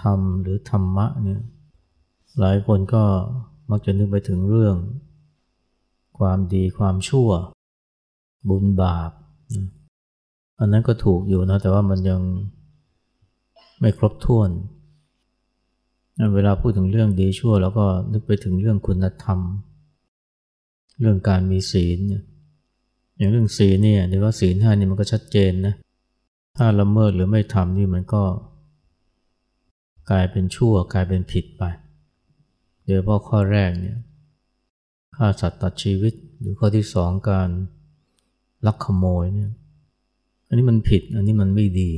ธรรมหรือธรรมะเนี่ยหลายคนก็มักจะนึกไปถึงเรื่อง ความดีความชั่ว บุญบาป อันนั้นก็ถูกอยู่นะแต่ว่ามันยังไม่ครบถ้วน เวลาพูดถึงเรื่องดีชั่วแล้วก็นึกไปถึงเรื่องคุณธรรม เรื่องการมีศีลเนี่ยอย่างเรื่องศีลเนี่ยหรือว่าศีลห้านี่มันก็ชัดเจนนะถ้าละเมิดหรือไม่ทำนี่มันก็ กลายเป็นชั่วกลายเป็นผิดไปเดี๋ยวพอข้อแรกเนี่ยฆ่าสัตว์ตัดชีวิต หรือข้อที่สองการลักขโมยเนี่ยอันนี้มันผิดอันนี้มันไม่ดี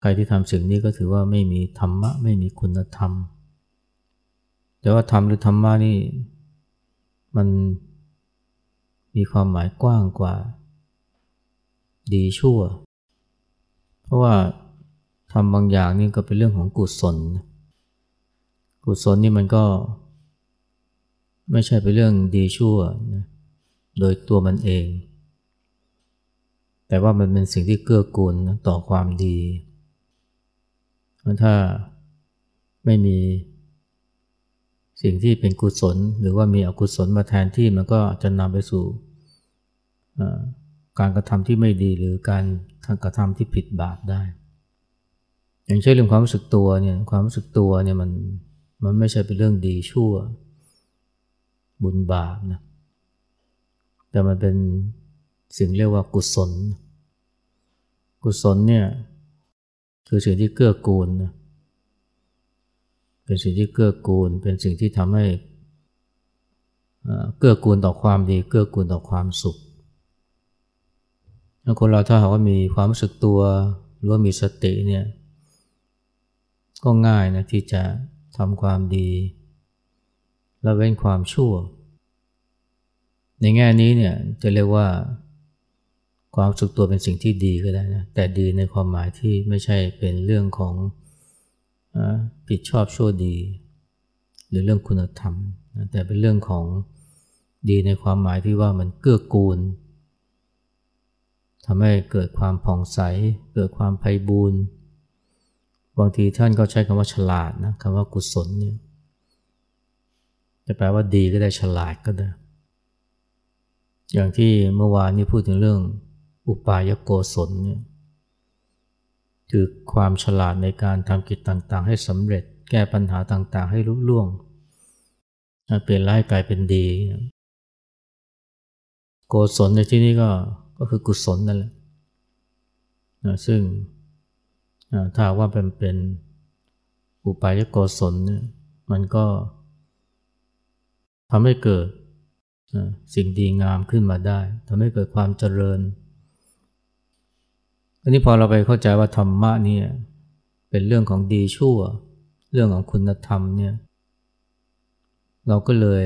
ใครที่ทำสิ่งนี้ก็ถือว่าไม่มีธรรมะ ไม่มีคุณธรรม แต่ว่าธรรมหรือธรรมะนี่มันมีความหมายกว้างกว่า ดีชั่ว เพราะว่า ทำบางอย่างนี่ก็เป็นเรื่องของกุศล กุศลนี่มันก็ ไม่ใช่เป็นเรื่องดีชั่วนะโดยตัวมันเอง แต่ว่ามันเป็นสิ่งที่เกื้อกูลต่อความดีถ้าไม่มีสิ่งที่เป็นกุศล หรือว่ามีอกุศลมาแทนที่มันก็จะนำไปสู่การกระทำที่ไม่ดีหรือการกระทำที่ผิดบาปได้ อย่างเช่นเรื่องความรู้สึกตัวเนี่ยความรู้สึกตัวเนี่ยมันมันไม่ใช่เป็นเรื่องดีชั่ว บุญบาปนะแต่มันเป็นสิ่งเรียกว่ากุศล กุศลเนี่ยคือสิ่งที่เกื้อกูลนะเป็นสิ่งที่เกื้อกูล เป็นสิ่งที่ทำให้เกื้อกูลต่อความดี เกื้อกูลต่อความสุขคนเราถ้าหากว่ามีความรู้สึกตัวหรือว่ามีสติเนี่ย ก็ง่ายนะที่จะทำความดีและเว้นความชั่ว ในแง่นี้เนี่ยจะเรียกว่าความสึกตัวเป็นสิ่งที่ดีก็ได้นะแต่ดีในความหมายที่ไม่ใช่เป็นเรื่องของผิดชอบชั่วดี หรือเรื่องคุณธรรมแต่เป็นเรื่องของดีในความหมายที่ว่ามันเกื้อกูลทำให้เกิดความผ่องใส เกิดความไพ่บูรณ์ บางทีท่านก็ใช้คำว่าฉลาดนะคำว่ากุศลเนี่ยจะแปลว่าดีก็ได้ฉลาดก็ได้ อย่างที่เมื่อวานนี้พูดถึงเรื่องอุปายโกศลเนี่ยคือความฉลาดในการทำกิจต่างๆ ให้สำเร็จ แก้ปัญหาต่างๆ ให้ลุล่วง เปลี่ยนร้ายกลายเป็นดี โกศลในที่นี้ก็ก็คือกุศลนั่นแหละนะซึ่ง ถ้าว่าเป็นเป็นอุปายโกศลเนี่ยมันก็ทำให้เกิดสิ่งดีงามขึ้นมาได้ทำให้เกิดความเจริญอันนี้พอเราไปเข้าใจว่าธรรมะเนี่ยเป็นเรื่องของดีชั่ว เรื่องของคุณธรรมเนี่ยเราก็เลย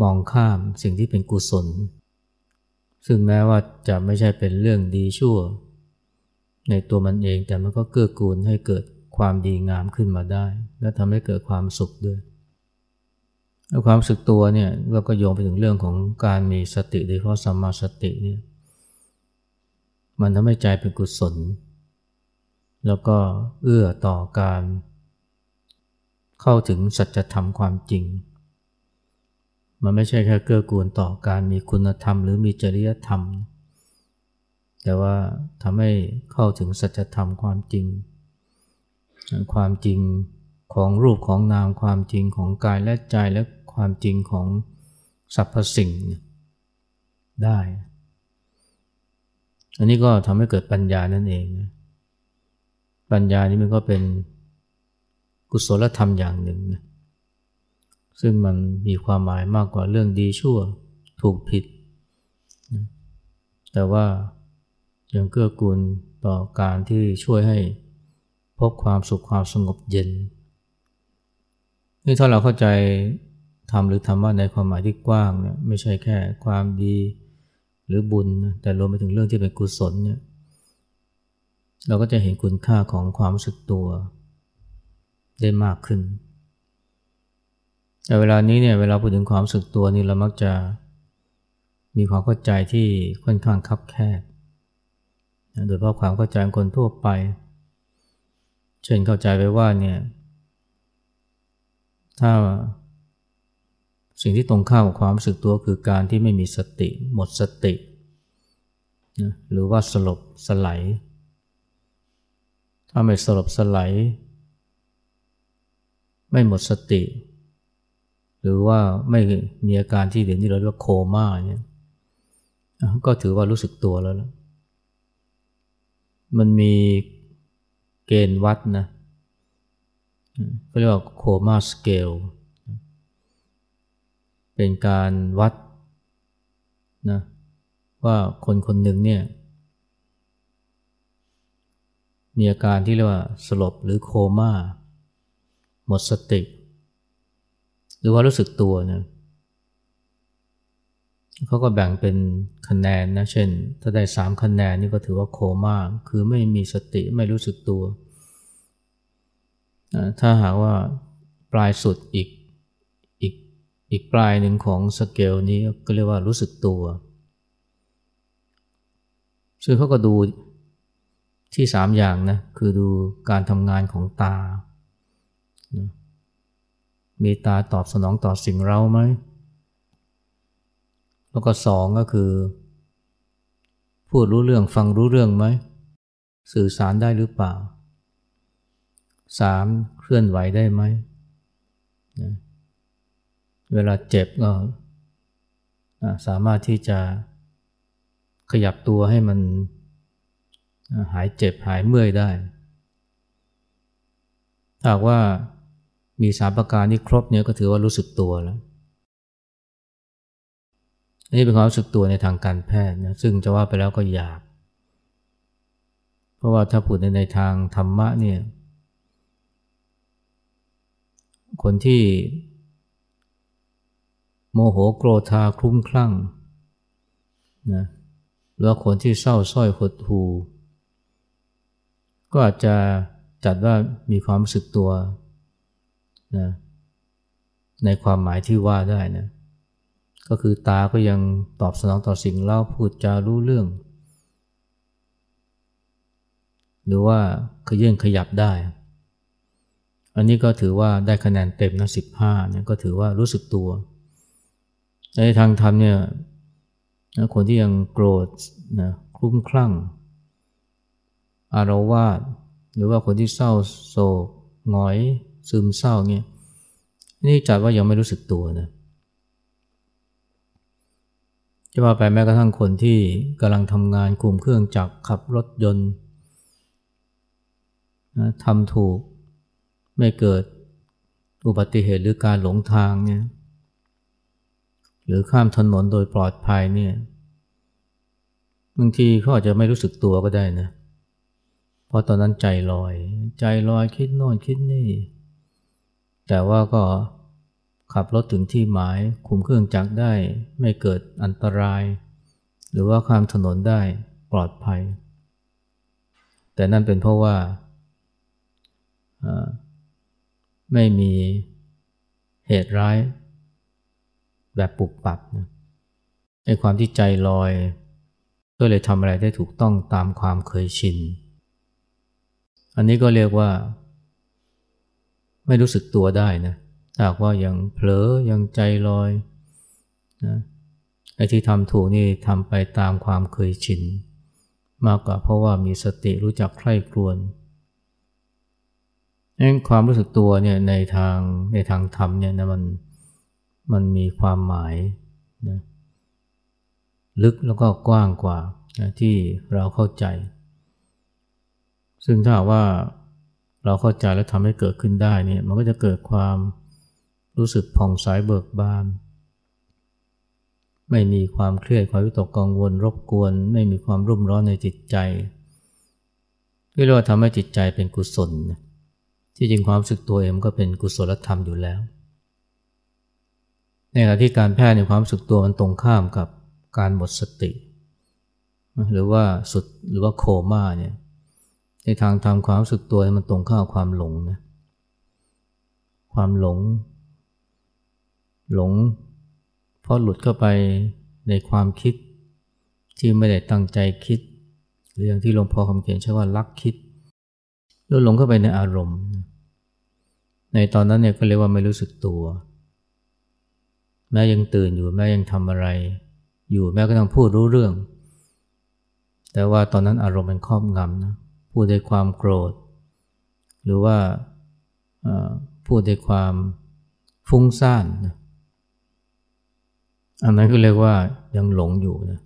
มองข้ามสิ่งที่เป็นกุศล ซึ่งแม้ว่าจะไม่ใช่เป็นเรื่องดีชั่ว ในตัวมันเองแต่มันก็เกื้อกูลให้เกิดความดีงามขึ้นมาได้ และทำให้เกิดความสุขด้วยความสึกตัวเนี่ยเราก็โยงไปถึงเรื่องของการมีสติโดยเฉพาะสัมมาสติเนี่ยมันทำให้ใจเป็นกุศล แล้วก็เอื้อต่อการ เข้าถึงสัจธรรมความจริง มันไม่ใช่แค่เกื้อกูลต่อการมีคุณธรรมหรือมีจริยธรรม แต่ว่าทำให้เข้าถึงสัจธรรมความจริง ความจริงของรูปของนามความจริงของกายและใจและความจริงของสรรพสิ่งได้ อันนี้ก็ทำให้เกิดปัญญานั่นเองปัญญานี้มันก็เป็นกุศลธรรมอย่างหนึ่งนะซึ่งมันมีความหมายมากกว่าเรื่องดีชั่วถูกผิด แต่ว่า ยังเกื้อกูลต่อการที่ช่วยให้พบความสุขความสงบเย็น นี่ถ้าเราเข้าใจทำหรือทำว่าในความหมายที่กว้างเนี่ยไม่ใช่แค่ความดีหรือบุญนะแต่รวมไปถึงเรื่องที่เป็นกุศลเนี่ยเราก็จะเห็นคุณค่าของความรู้สึกตัวได้มากขึ้น แต่เวลานี้เนี่ยเวลาพูดถึงความรู้สึกตัวนี่เรามักจะมีความเข้าใจที่ค่อนข้างคับแคบ โดยเพราะความเข้าใจของคนทั่วไป เช่นเข้าใจไปว่าเนี่ยถ้าสิ่งที่ตรงข้ามกับความรู้สึกตัวคือการที่ไม่มีสติ หมดสตินะหรือว่าสลบสลายถ้าไม่สลบสลายไม่หมดสติ หรือว่าไม่มีอาการที่เดี๋ยวนี้เราเรียกว่าโคม่าเนี่ยก็ถือว่ารู้สึกตัวแล้วละ มันมีเกณฑ์วัดนะเขาเรียกว่าโคม่าสเกลเป็นการวัดนะว่าคนคนหนึ่งเนี่ย มีอาการที่เรียกว่าสลบหรือโคมา่า หมดสติ หรือว่ารู้สึกตัวเนี่ย เขาก็แบ่งเป็นคะแนนนะเช่น ถ้าได้สามคะแนนนี่ก็ถือว่าโคมา่าคือไม่มีสติไม่รู้สึกตัว ถ้าหากว่าปลายสุดอีกอีกอีกปลายหนึ่งของสเกลนี้ก็เรียกว่ารู้สึกตัวซึ่งเขาก็ดูที่สามอย่างนะคือดูการทำงานของตา มีตาตอบสนองต่อสิ่งเราไหม แล้วก็สองก็คือ พูดรู้เรื่องฟังรู้เรื่องไหม สื่อสารได้หรือเปล่าสามเคลื่อนไหวได้ไหมเวลาเจ็บก็สามารถที่จะขยับตัวให้มันหายเจ็บหายเมื่อยได้ หากว่ามีสามประการนี้ครบเนี่ยก็ถือว่ารู้สึกตัวแล้ว นี่เป็นความรู้สึกตัวในทางการแพทย์นะซึ่งจะว่าไปแล้วก็ยากเพราะว่าถ้าพูดในในทางธรรมะเนี่ย คนที่ โมโหโกรธาคลุ้มคลั่งนะหรือคนที่เศร้าส้อยหดหูก็อาจจะจัดว่ามีความรู้สึกตัวนะในความหมายที่ว่าได้นะ ก็คือตาก็ยังตอบสนองต่อสิ่งเล่าพูดจารู้เรื่อง หรือว่าขยื่นขยับได้ อันนี้ก็ถือว่าได้คะแนนเต็มนะสิบห้าเนี่ยก็ถือว่ารู้สึกตัวในทางธรรมเนี่ยคนที่ยังโกรธนะคลุ้มคลั่ง อารวาสหรือว่าคนที่เศร้าโศกหงอย ซึมเศร้าเงี้ยนี่จัดว่ายังไม่รู้สึกตัวนะ จะมาไปแม้กระทั่งคนที่กำลังทำงานคุมเครื่องจักรขับรถยนต์นะทำถูกไม่เกิดอุบัติเหตุหรือการหลงทางเนี่ยหรือข้ามถนนโดยปลอดภัยเนี่ยบางทีเขาอาจจะไม่รู้สึกตัวก็ได้นะเพราะตอนนั้นใจลอย ใจลอยคิดโน่นคิดนี่ แต่ว่าก็ ขับรถถึงที่หมาย คุมเครื่องจักรได้ไม่เกิดอันตราย หรือว่าข้ามถนนได้ปลอดภัย แต่นั่นเป็นเพราะว่าไม่มีเหตุร้ายแบบปุบปับนะไอ้ความที่ใจลอย ก็เลยทำอะไรได้ถูกต้องตามความเคยชิน อันนี้ก็เรียกว่า ไม่รู้สึกตัวได้นะ หากว่ายังเผลอยังใจลอยนะไอ้ที่ทำถูกนี่ทำไปตามความเคยชิน มากกว่าเพราะว่ามีสติรู้จักใคร่ครวญนั่นความรู้สึกตัวเนี่ยในทางในทางธรรมเนี่ยนะมันมันมีความหมายนะลึกแล้วก็กว้างกว่านะที่เราเข้าใจ ซึ่งถ้าว่าเราเข้าใจแล้วทำให้เกิดขึ้นได้เนี่ยมันก็จะเกิดความ รู้สึกผ่องใสเบิกบาน ไม่มีความเครียดความวิตกกังวลรบกวน ไม่มีความรุ่มร้อนในจิตใจที่เราทำให้จิตใจเป็นกุศล ที่จริงความรู้สึกตัวเองก็เป็นกุศลธรรมอยู่แล้ว ในขณะที่การแพทย์ในความรู้สึกตัวมันตรงข้ามกับการหมดสติ หรือว่าสุดหรือว่าโคม่าเนี่ยในทางทำความรู้สึกตัวมันตรงข้ามความหลงนะความหลง หลงเพราะหลุดเข้าไปในความคิด ที่ไม่ได้ตั้งใจคิด หรืออย่างที่หลวงพ่อคำเขียนใช้ว่าลักคิดหรือหลงเข้าไปในอารมณ์ ในตอนนั้นเนี่ยก็เรียกว่าไม่รู้สึกตัว แม้ยังตื่นอยู่แม้ยังทำอะไร อยู่แม้ก็ต้องพูดรู้เรื่อง แต่ว่าตอนนั้นอารมณ์มันครอบงำนะพูดด้วยความโกรธ หรือว่าพูดด้วยความฟุ้งซ่านนะ อันนั้นก็เรียกว่ายังหลงอยู่นะ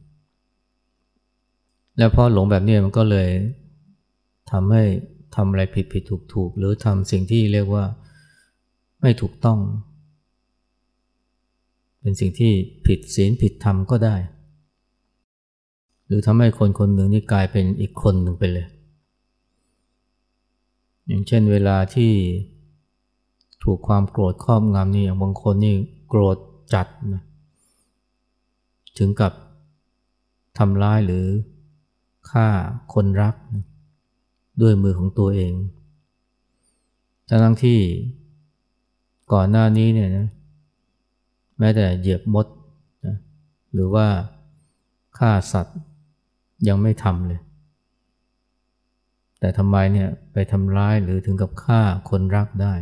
แล้วพอหลงแบบนี้มันก็เลยทำให้ทำอะไรผิดผิดถูกถูกหรือทำสิ่งที่เรียกว่าไม่ถูกต้อง เป็นสิ่งที่ผิดศีลผิดธรรมก็ได้ หรือทำให้คนคนหนึ่งนี่กลายเป็นอีกคนหนึ่งไปเลย อย่างเช่นเวลาที่ถูกความโกรธครอบงำนี่อย่างบางคนนี่โกรธจัดนะ ถึงกับทำร้ายหรือฆ่าคนรัก ด้วยมือของตัวเอง ทั้งที่ก่อนหน้านี้เนี่ยนะแม้แต่เหยียบมดนะหรือว่าฆ่าสัตว์ยังไม่ทำเลย แต่ทำไมเนี่ยไปทำร้ายหรือถึงกับฆ่าคนรักได้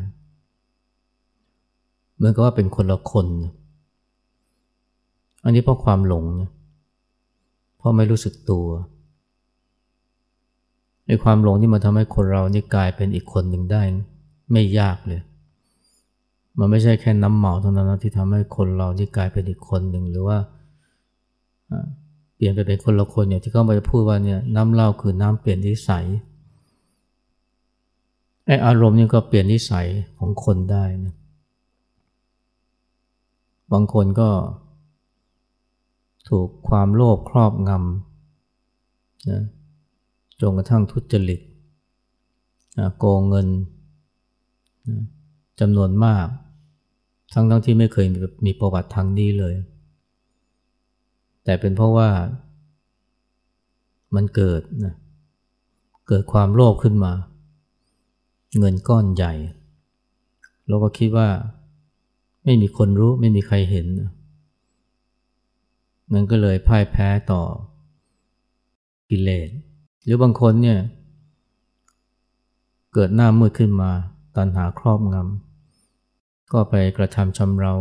เหมือนกับว่าเป็นคนละคน อันนี้เพราะความหลงนะเพราะไม่รู้สึกตัวในความหลงที่มันทำให้คนเรานี่กลายเป็นอีกคนหนึ่งได้ไม่ยากเลย มันไม่ใช่แค่น้ำเมาเท่านั้นนะที่ทำให้คนเรานี่กลายเป็นอีกคนหนึ่งหรือว่าเปลี่ยนไปเป็นคนละคนอย่างที่เขาไปพูดว่าเนี่ยน้ำเหล้าคือน้ำเปลี่ยนนิสัยไออารมณ์นี่ก็เปลี่ยนนิสัยของคนได้นะบางคนก็ ถูกความโลภครอบงำนะจนกระทั่งทุจริตโกงเงินจำนวนมาก ทั้งทั้งที่ไม่เคยมีประวัติทางนี้เลย แต่เป็นเพราะว่ามันเกิดนะเกิดความโลภขึ้นมา เงินก้อนใหญ่ เราก็คิดว่าไม่มีคนรู้ไม่มีใครเห็น มันก็เลยพ่ายแพ้ต่อกิเลส หรือบางคนเนี่ยเกิดหน้ามืดขึ้นมาตันหาครอบงำก็ไปกระทำชำเรา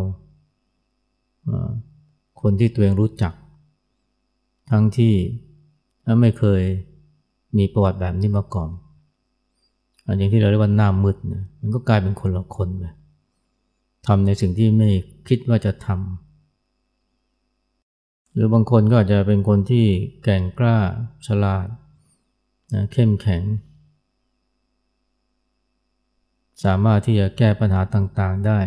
คนที่ตัวเองรู้จัก ทั้งที่ไม่เคยมีประวัติแบบนี้มาก่อนอันอย่างที่เราเรียกว่าหน้ามืดเนี่ยมันก็กลายเป็นคนละคนไปทำในสิ่งที่ไม่คิดว่าจะทำ หรือบางคนก็อาจจะเป็นคนที่แก่งกล้าฉลาดนะเข้มแข็ง สามารถที่จะแก้ปัญหาต่างๆได้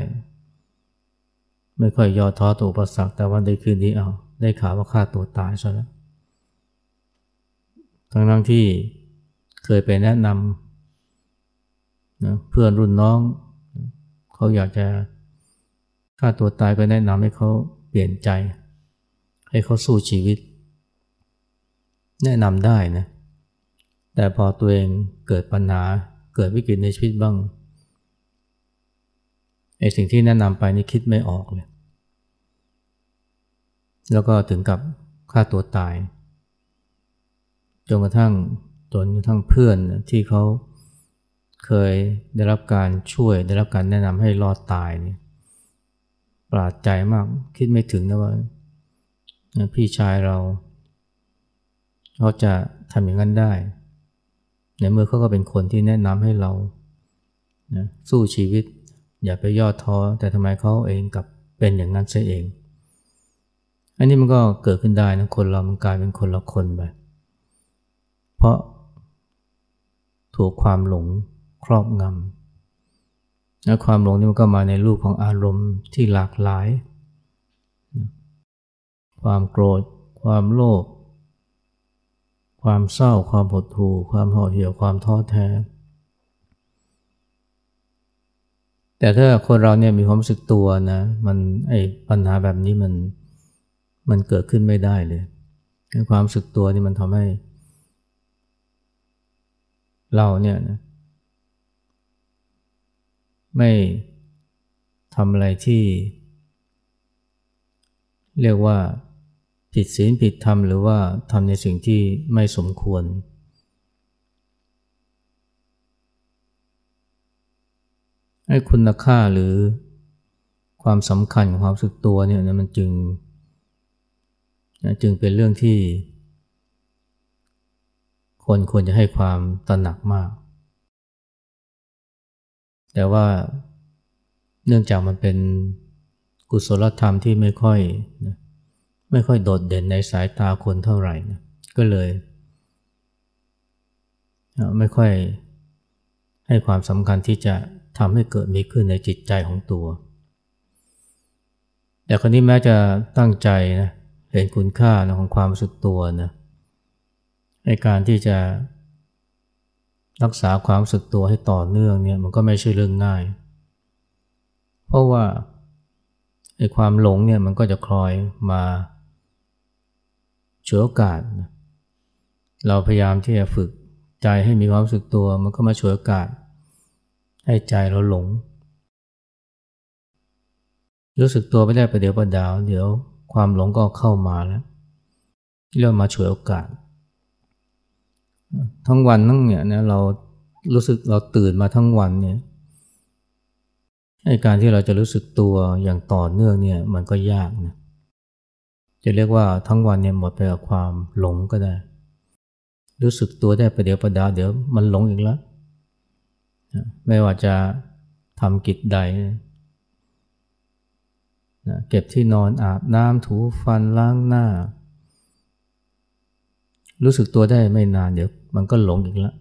ไม่ค่อยย่อท้อต่ออุปสรรคแต่วันใดคืนนี้เอาได้ข่าวว่าฆ่าตัวตายซะแล้วทั้งทั้งที่เคยไปแนะนำนะเพื่อนรุ่นน้อง เขาอยากจะฆ่าตัวตายก็แนะนำให้เขาเปลี่ยนใจ ให้เขาสู้ชีวิต แนะนำได้นะ แต่พอตัวเองเกิดปัญหาเกิดวิกฤตในชีวิตบ้างไอ้สิ่งที่แนะนำไปนี่คิดไม่ออกเลย แล้วก็ถึงกับฆ่าตัวตาย จนกระทั่งจนกระทั่งเพื่อนที่เขาเคยได้รับการช่วย ได้รับการแนะนำให้รอดตายนี่ปราดใจมากคิดไม่ถึงนะว่า พี่ชายเราเขาจะทำอย่างนั้นได้ในเมื่อเขาก็เป็นคนที่แนะนำให้เรานะสู้ชีวิต อย่าไปย่อท้อแต่ทำไมเขาเองกับเป็นอย่างนั้นซะเอง อันนี้มันก็เกิดขึ้นได้นะคนเรามันกลายเป็นคนละคนไปเพราะถูกความหลงครอบงำและความหลงนี่มันก็มาในรูปของอารมณ์ที่หลากหลาย ความโกรธ ความโลภความเศร้า ความหดหู่ความห่อเหี่ยวความท้อแท้ แต่ถ้าคนเราเนี่ยมีความรู้สึกตัวนะมันไอ้ปัญหาแบบนี้มันมันเกิดขึ้นไม่ได้เลยความรู้สึกตัวนี่มันทำให้ เราเนี่ยนะไม่ทำอะไรที่ เรียกว่า ผิดศีลผิดธรรมหรือว่าทำในสิ่งที่ไม่สมควรไอ้คุณค่าหรือความสำคัญของความสึกตัวเนี่ยมันจึงจึงเป็นเรื่องที่ คนควรจะให้ความตระหนักมาก แต่ว่าเนื่องจากมันเป็นกุศลธรรมที่ไม่ค่อยนะ ไม่ค่อยโดดเด่นในสายตาคนเท่าไหร่นะก็เลย ไม่ค่อยให้ความสำคัญที่จะทำให้เกิดมีขึ้นในจิตใจของตัว แต่คนนี้แม้จะตั้งใจนะเห็นคุณค่าของความรู้สึกตัวนะในการที่จะรักษาความรู้สึกตัวให้ต่อเนื่องเนี่ยมันก็ไม่ใช่เรื่องง่าย เพราะว่าไอ้ความหลงเนี่ยมันก็จะคลอยมา ฉวยโอกาส เราพยายามที่จะฝึกใจให้มีความรู้สึกตัว มันก็มาฉวยโอกาส ให้ใจเราหลง รู้สึกตัวไม่ได้ประเดี๋ยวประดาว เดี๋ยวความหลงก็เข้ามาแล้วเริ่มมาฉวยโอกาส ทั้งวันทั้งเนี่ยนะเรารู้สึกเราตื่นมาทั้งวันเนี่ยการที่เราจะรู้สึกตัวอย่างต่อเนื่องเนี่ยมันก็ยากนะ จะเรียกว่าทั้งวันเนี่ยหมดไปกับความหลงก็ได้ รู้สึกตัวได้ประเดี๋ยวประดาเดี๋ยวมันหลงอีกแล้วไม่ว่าจะทำกิจใดเก็บที่นอนอาบน้ำถูฟันล้างหน้า รู้สึกตัวได้ไม่นานเดี๋ยวมันก็หลงอีกแล้ว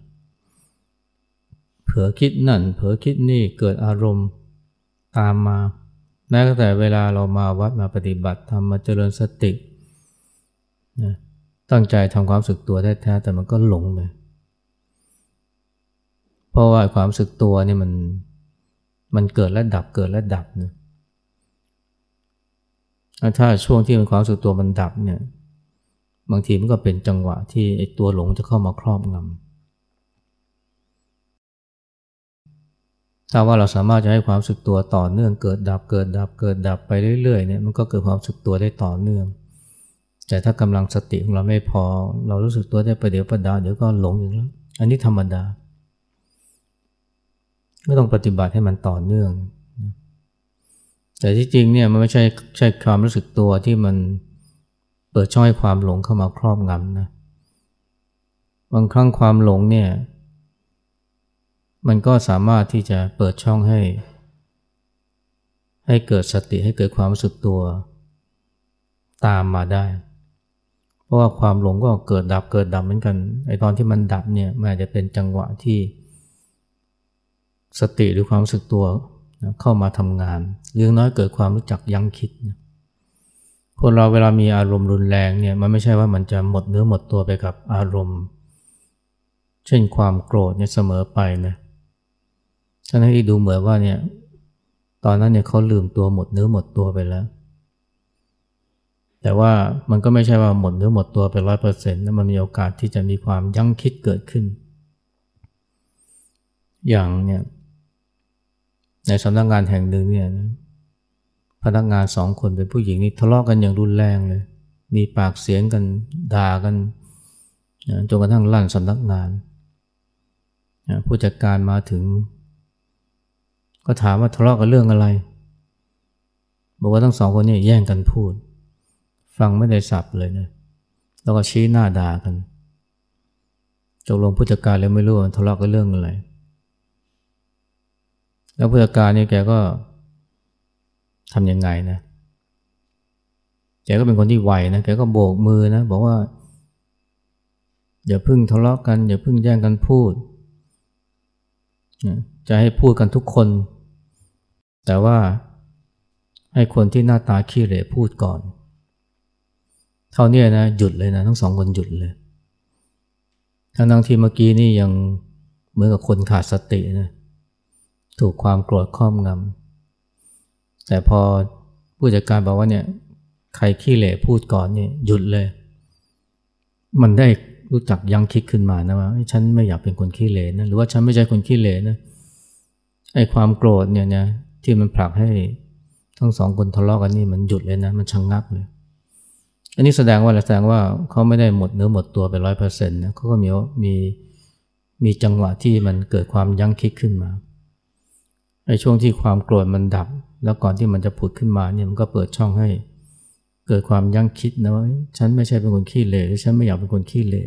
เผลอคิดนั่นเผลอคิดนี่เกิดอารมณ์ตามมา แม้แต่เวลาเรามาวัดมาปฏิบัติทำมาเจริญสตินะตั้งใจทำความสึกตัวแท้ๆแต่มันก็หลงไปเพราะว่าความสึกตัวนี่มันมันเกิดและดับเกิดและดับนะถ้าช่วงที่มันความสึกตัวมันดับเนี่ยบางทีมันก็เป็นจังหวะที่ไอ้ตัวหลงจะเข้ามาครอบงำ ถ้าว่าเราสามารถจะให้ความสึกตัวต่อเนื่องเกิดดับเกิดดับเกิดดับไปเรื่อยๆเนี่ยมันก็เกิดความสึกตัวได้ต่อเนื่อง แต่ถ้ากำลังสติของเราไม่พอ เรารู้สึกตัวได้ประเดี๋ยวประดาเดี๋ยวก็หลงอย่แล้วอันนี้ธรรมดาไม่ต้องปฏิบัติให้มันต่อเนื่อง แต่ที่จริงเนี่ยมันไม่ใช่ใช่ความรู้สึกตัวที่มันเปิดช่องให้ความหลงเข้ามาครอบงำนะบางครั้งความหลงเนี่ย มันก็สามารถที่จะเปิดช่องให้ ให้เกิดสติให้เกิดความรู้สึกตัว ตามมาได้ เพราะว่าความหลงก็เกิดดับเกิดดับเหมือนกันไอตอนที่มันดับเนี่ยมันอาจจะเป็นจังหวะที่ สติหรือความรู้สึกตัวเข้ามาทำงานเรื่องน้อยเกิดความรู้จักยั้งคิดคนเราเวลามีอารมณ์รุนแรงเนี่ยมันไม่ใช่ว่ามันจะหมดเนื้อหมดตัวไปกับอารมณ์ เช่นความโกรธเนี่ยเสมอไปนะ ทั้งที่ดูเหมือนว่าเนี่ย ตอนนั้นเนี่ยเขาลืมตัวหมดเนื้อหมดตัวไปแล้ว แต่ว่ามันก็ไม่ใช่ว่าหมดเนื้อหมดตัวไปร้อยเปอร์เซ็นต์มันมีโอกาสที่จะมีความยั้งคิดเกิดขึ้น อย่างเนี่ยในสำนักงงานแห่งหนึ่งเนี่ยพนักงานสองคนเป็นผู้หญิงนี่ทะเลาะกันอย่างรุนแรงเลย มีปากเสียงกันด่ากันจนกระทั่งลั่นสำนักงานผู้จัดการมาถึง ก็ถามว่าทะเลาะกันเรื่องอะไร บอกว่าทั้งสองคนนี้แย่งกันพูด ฟังไม่ได้สับเลยนะ แล้วก็ชี้หน้าด่ากันจกลงผู้จัดการเลยไม่รู้ว่าทะเลาะกันเรื่องอะไร แล้วผู้จัดการนี่แกก็ทำยังไงนะ แกก็เป็นคนที่ไวนะ แกก็โบกมือนะ บอกว่า อย่าพึ่งทะเลาะกัน อย่าพึ่งแย่งกันพูด จะให้พูดกันทุกคน แต่ว่าให้คนที่หน้าตาขี้เหร่พูดก่อน เท่านี้นะหยุดเลยนะทั้งสองคนหยุดเลยทั้งทั้งที่เมื่อกี้นี่ยังเหมือนกับคนขาดสตินะถูกความโกรธครอบงำแต่พอผู้จัดการบอกว่าเนี่ยใครขี้เหร่พูดก่อนเนี่ยหยุดเลย มันได้รู้จักยังคิดขึ้นมานะว่าฉันไม่อยากเป็นคนขี้เหร่นะหรือว่าฉันไม่ใช่คนขี้เหร่นะ ไอ้ความโกรธเนี่ยนะที่มันผลักให้ทั้งสองคนทะเลาะกันนี่มันหยุดเลยนะมันชะงงักเลย อันนี้แสดงว่าอะไรแสดงว่าเขาไม่ได้หมดเนื้อหมดตัวไปร้อยเปอร์เซ็นต์นะเขาก็มีมีมีจังหวะที่มันเกิดความยั้งคิดขึ้นมาไในช่วงที่ความโกรธมันดับ แล้วก่อนที่มันจะผุดขึ้นมาเนี่ยมันก็เปิดช่องให้ เกิดความยั้งคิดนะว่าฉันไม่ใช่เป็นคนขี้เหร่หรือฉันไม่อยากเป็นคนขี้เหร่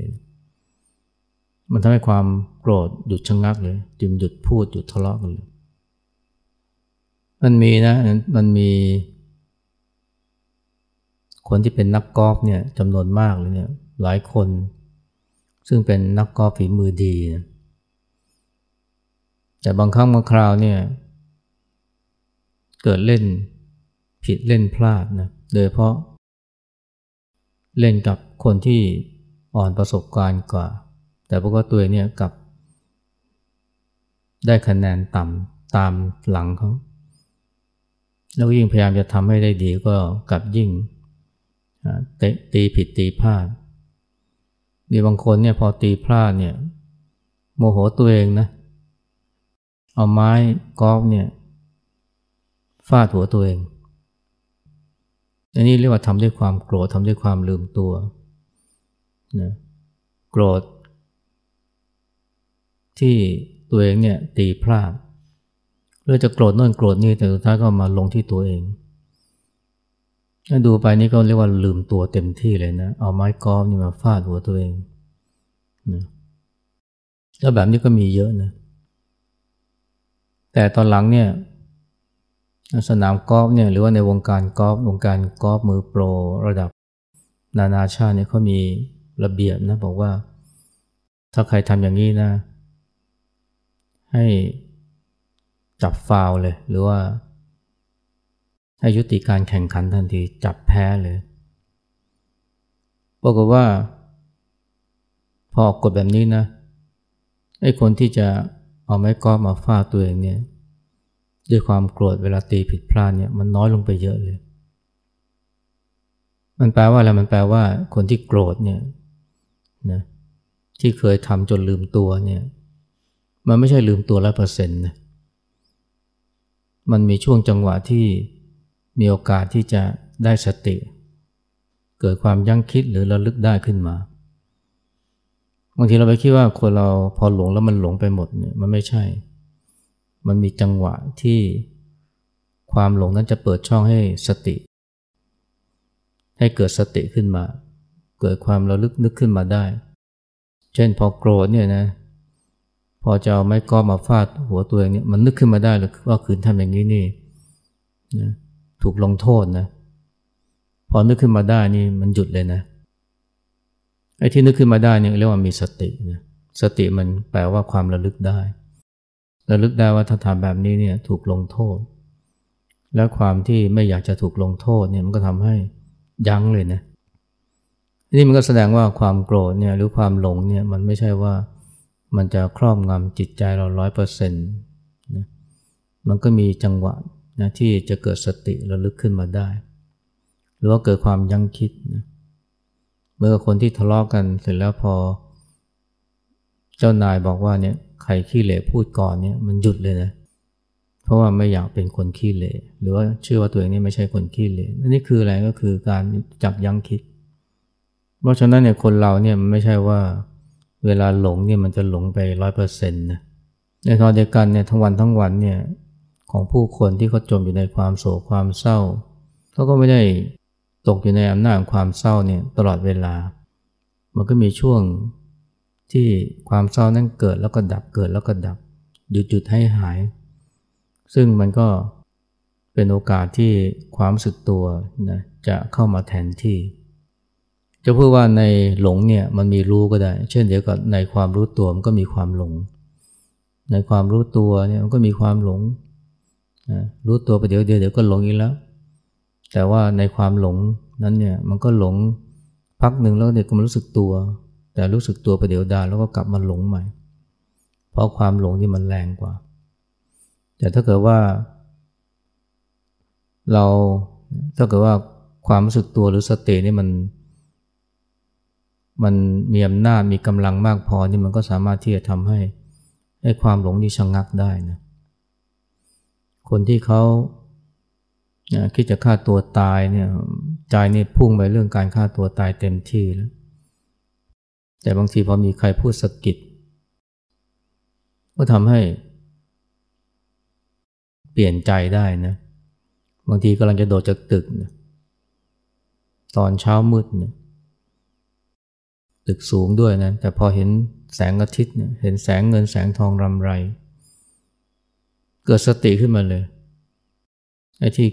มันทำให้ความโกรธหยุดชะงักเลยจึงหยุดพูดหยุดทะเลาะกันเลย มันมีนะ มันมี คนที่เป็นนักกอล์ฟเนี่ยจำนวนมากเลยเนี่ย หลายคน ซึ่งเป็นนักกอล์ฟฝีมือดีนะแต่บางครั้งบางคราวเนี่ย เกิดเล่นผิดเล่นพลาดนะโดยเพราะ เล่นกับคนที่อ่อนประสบการณ์กว่า แต่พวกตัวเนี่ยกับ ได้คะแนนต่ำตามหลังเขา แล้วยิ่งพยายามจะทำให้ได้ดีก็กลับยิ่งตีผิดตีพลาดมีบางคนเนี่ยพอตีพลาดเนี่ยโมโหตัวเองนะ เอาไม้กอล์ฟเนี่ยฟาดหัวตัวเองอันนี้เรียกว่าทำด้วยความโกรธทำด้วยความลืมตัวนะโกรธที่ตัวเองเนี่ยตีพลาด เรื่อจะโกรธโน่นโกรธนี่แต่สุดท้ายก็มาลงที่ตัวเองถ้าดูไปนี่ก็เรียกว่าลืมตัวเต็มที่เลยนะ เอาไม้กอล์ฟนี่มาฟาดหัวตัวเองนะแล้วแบบนี้ก็มีเยอะนะ แต่ตอนหลังเนี่ย สนามกอล์ฟเนี่ยหรือว่าในวงการกอล์ฟวงการกอล์ฟมือโปรระดับ นานาชาติเนี่ยเขามีระเบียบนะบอกว่า ถ้าใครทำอย่างนี้นะ ให้ จับฟาวเลย หรือว่า ให้ยุติการแข่งขันทันทีจับแพ้เลยบอกว่า พอกดแบบนี้นะไอ้คนที่จะเอาไม้กอล์ฟมาฟาดตัวเองเนี่ย ด้วยความโกรธเวลาตีผิดพลาดเนี่ยมันน้อยลงไปเยอะเลย มันแปลว่าอะไรมันแปลว่า คนที่โกรธเนี่ยนะที่เคยทำจนลืมตัวเนี่ย มันไม่ใช่ลืมตัวร้อยเปอร์เซ็นต์นะ มันมีช่วงจังหวะที่มีโอกาสที่จะได้สติ เกิดความยั้งคิดหรือระลึกได้ขึ้นมาบางทีเราไปคิดว่าคนเราพอหลงแล้วมันหลงไปหมดเนี่ยมันไม่ใช่ มันมีจังหวะที่ความหลงนั้นจะเปิดช่องให้สติ ให้เกิดสติขึ้นมา เกิดความระลึกนึกขึ้นมาได้ เช่นพอโกรธเนี่ยนะ พอจะเอาไม้ก้อมาฟาดหัวตัวเองเนี่ยมันนึกขึ้นมาได้เลยว่าคืนทำอย่างนี้นี่นะถูกลงโทษนะ พอนึกขึ้นมาได้นี่มันหยุดเลยนะไอ้ที่นึกขึ้นมาได้เนี่ยเรียกว่ามีสตินะสติมันแปลว่าความระลึกได้ ระลึกได้ว่าถ้าทำแบบนี้เนี่ยถูกลงโทษ และความที่ไม่อยากจะถูกลงโทษเนี่ยมันก็ทำให้ยั้งเลยนะนี่มันก็แสดงว่าความโกรธเนี่ยหรือความหลงเนี่ยมันไม่ใช่ว่า มันจะครอบงำจิตใจเราร้อยเปอร์เซ็นต์นะมันก็มีจังหวะนะที่จะเกิดสติระลึกขึ้นมาได้ หรือว่าเกิดความยั้งคิดนะเมื่อคนที่ทะเลาะกกันเสร็จแล้วพอ เจ้านายบอกว่าเนี่ยใครขี้เหร่พูดก่อนเนี่ยมันหยุดเลยนะ เพราะว่าไม่อยากเป็นคนขี้เหร่หรือว่าเชื่อว่าตัวเองนี่ไม่ใช่คนขี้เหร่อันนี้คืออะไรก็คือการจับยั้งคิด เพราะฉะนั้นเนี่ยคนเราเนี่ยมันไม่ใช่ว่า เวลาหลงเนี่ยมันจะหลงไปร้อยเปอร์เซ็นต์นะในทางเดียวกันเนี่ยทั้งวันทั้งวันเนี่ยของผู้คนที่เขาจมอยู่ในความโศกความเศร้าเขาก็ไม่ได้ตกอยู่ในอำนาจของความเศร้าเนี่ยตลอดเวลา มันก็มีช่วงที่ความเศร้านั้นเกิดแล้วก็ดับเกิดแล้วก็ดับหยุดหยุดให้หาย ซึ่งมันก็เป็นโอกาสที่ความสึกตัวนะจะเข้ามาแทนที่ จะพูดว่าในหลงเนี่ยมันมีรู้ก็ได้ เช่นเดียวกับในความรู้ตัวมันก็มีความหลง ในความรู้ตัวเนี่ยมันก็มีความหลง รู้ตัวไปเดี๋ยวเดียวเดี๋ยวก็หลงอีกแล้ว แต่ว่าในความหลงนั้นเนี่ยมันก็หลงพักหนึ่งแล้วเด็กก็มารู้สึกตัว แต่รู้สึกตัวไปเดี๋ยวดาแล้วก็กลับมาหลงใหม่ เพราะความหลงที่มันแรงกว่า แต่ถ้าเกิดว่า เราถ้าเกิดว่าความรู้สึกตัวหรือสตินี่มัน มันมีอำนาจมีกำลังมากพอนี่มันก็สามารถที่จะทำให้ให้ความหลงนี่ชะงักได้นะคนที่เขาคิดจะฆ่าตัวตายเนี่ยใจนี่พุ่งไปเรื่องการฆ่าตัวตายเต็มที่แล้ว แต่บางทีพอมีใครพูดสะกิดก็ทำให้ เปลี่ยนใจได้นะบางทีกำลังจะโดดจากตึกนะตอนเช้ามืดเนี่ย ตึกสูงด้วยนะ แต่พอเห็นแสงอาทิตย์เนี่ยเห็นแสงเงินแสงทองรำไร เกิดสติขึ้นมาเลยไอ้ที่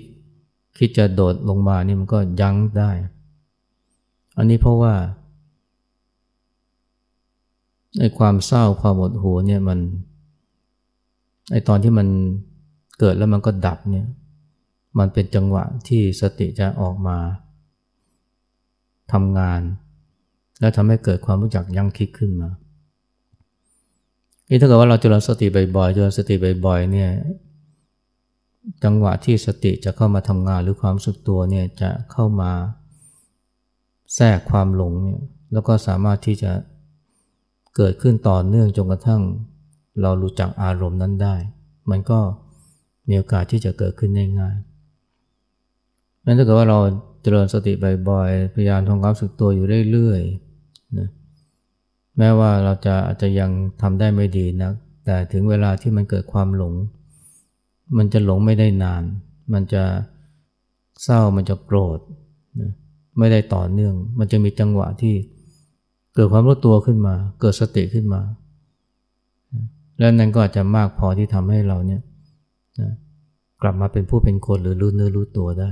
คิดจะโดดลงมานี่มันก็ยั้งได้ อันนี้เพราะว่าไอ้ความเศร้าความหดหู่เนี่ยมันไอ้ตอนที่มันเกิดแล้วมันก็ดับเนี่ย มันเป็นจังหวะที่สติจะออกมาทำงาน แล้วทำให้เกิดความรู้จักยั้งคิดขึ้นมานี่ถ้าเกิดว่าเราเจริญสติบ่อยๆเจริญสติบ่อยๆเนี่ยจังหวะที่สติจะเข้ามาทำงานหรือความสึกตัวเนี่ยจะเข้ามาแทรกความหลงเนี่ยแล้วก็สามารถที่จะเกิดขึ้นต่อเนื่องจนกระทั่งเรารู้จักอารมณ์นั้นได้ มันก็มีโอกาสที่จะเกิดขึ้นได้ง่ายนั้นถ้าเกิดว่าเราเจริญสติบ่อยๆพยายามทำความสึกตัวอยู่เรื่อยๆ นะแม้ว่าเราจะอาจจะยังทำได้ไม่ดีนะแต่ถึงเวลาที่มันเกิดความหลง มันจะหลงไม่ได้นาน มันจะเศร้ามันจะโกรธนะไม่ได้ต่อเนื่อง มันจะมีจังหวะที่เกิดความรู้ตัวขึ้นมา เกิดสติขึ้นมา แล้วนั้นก็อาจจะมากพอที่ทำให้เราเนี่ยนะกลับมาเป็นผู้เป็นคนหรือรู้เนื้อรู้ตัวได้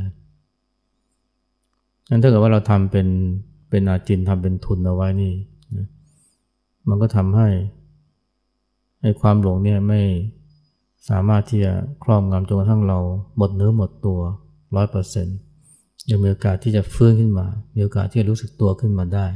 งั้นถ้าเกิดว่าเราทำเป็น เป็นอาจินทำเป็นทุนเอาไว้นี่นะมันก็ทำให้ให้ความหลงเนี่ยไม่สามารถที่จะครอบงำจนกระทั่งเราหมดเนื้อหมดตัวร้อยเปอร์เซ็นต์ยังมีโอกาสที่จะฟื้นขึ้นมา มีโอกาสที่จะรู้สึกตัวขึ้นมาได้